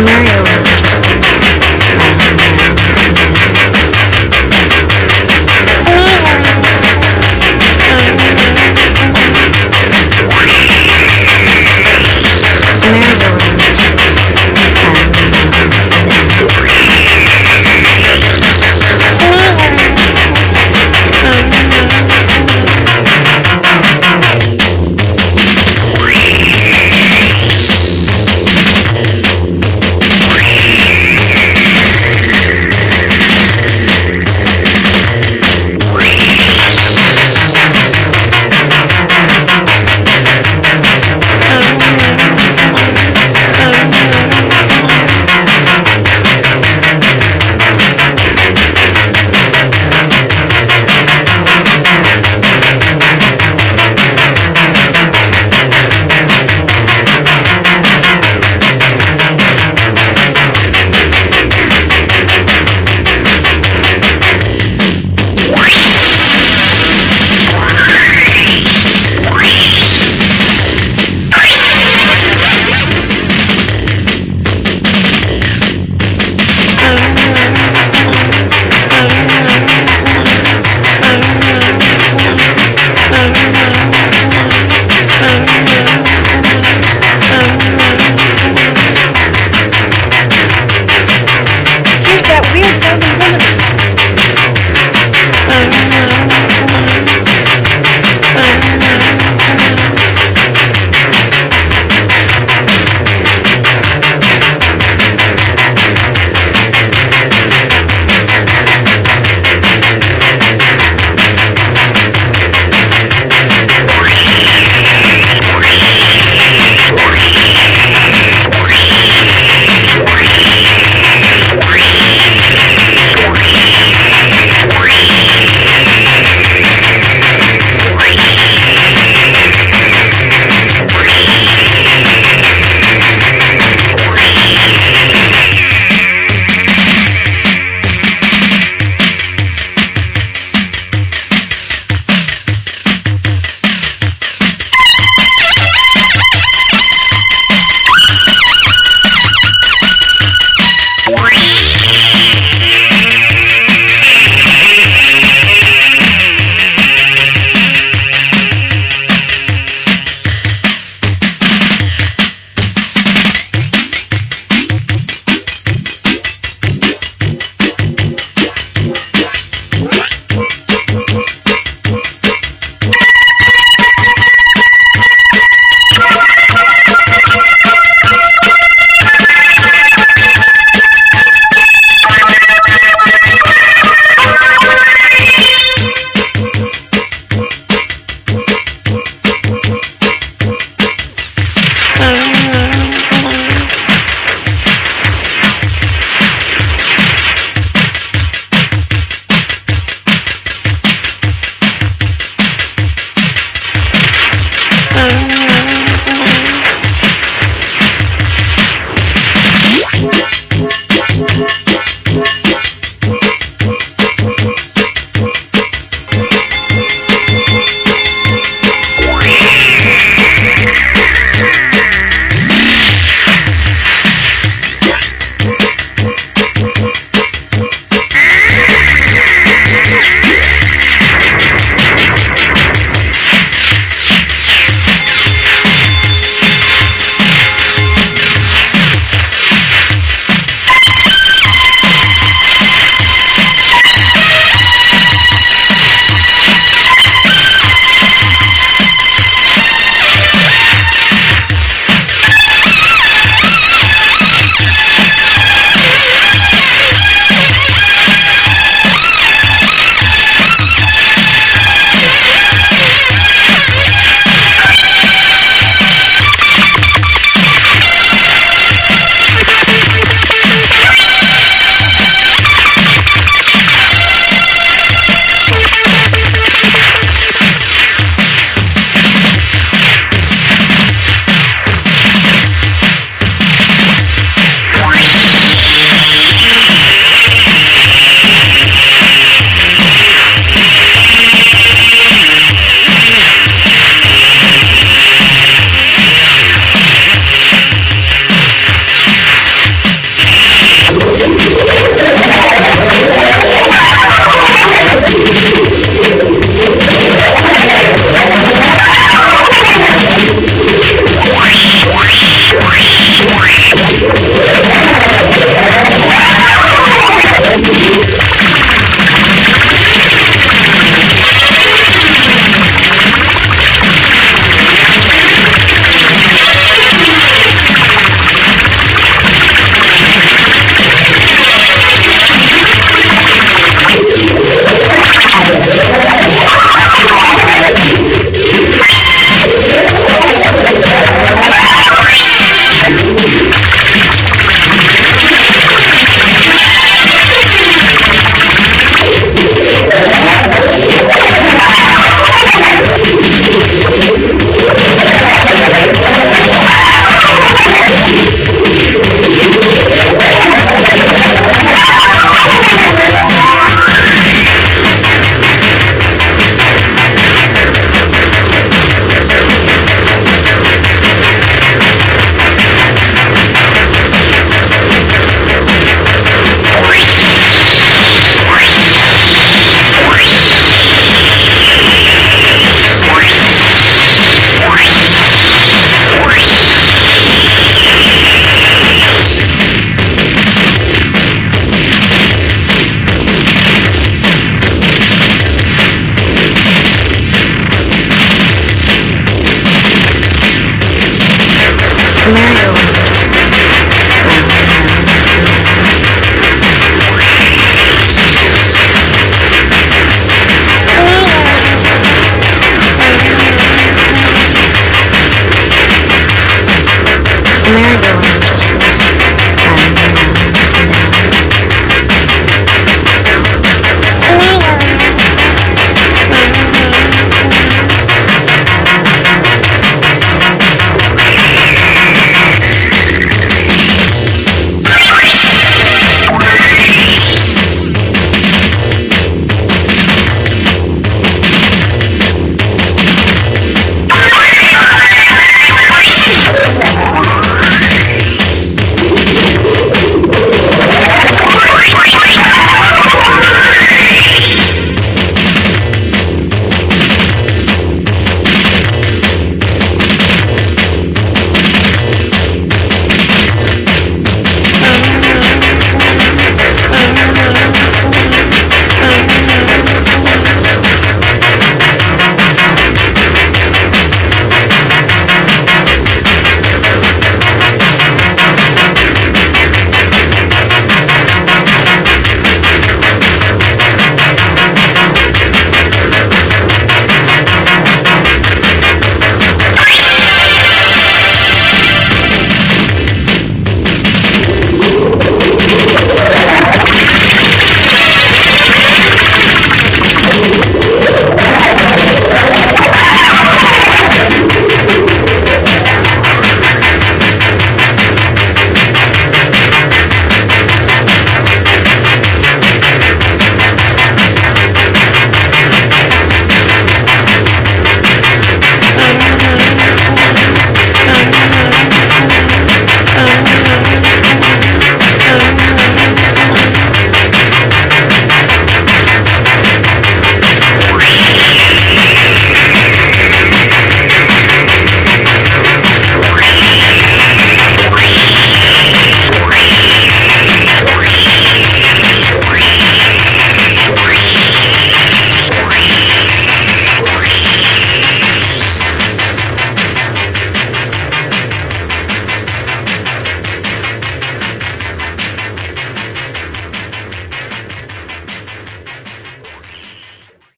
Mary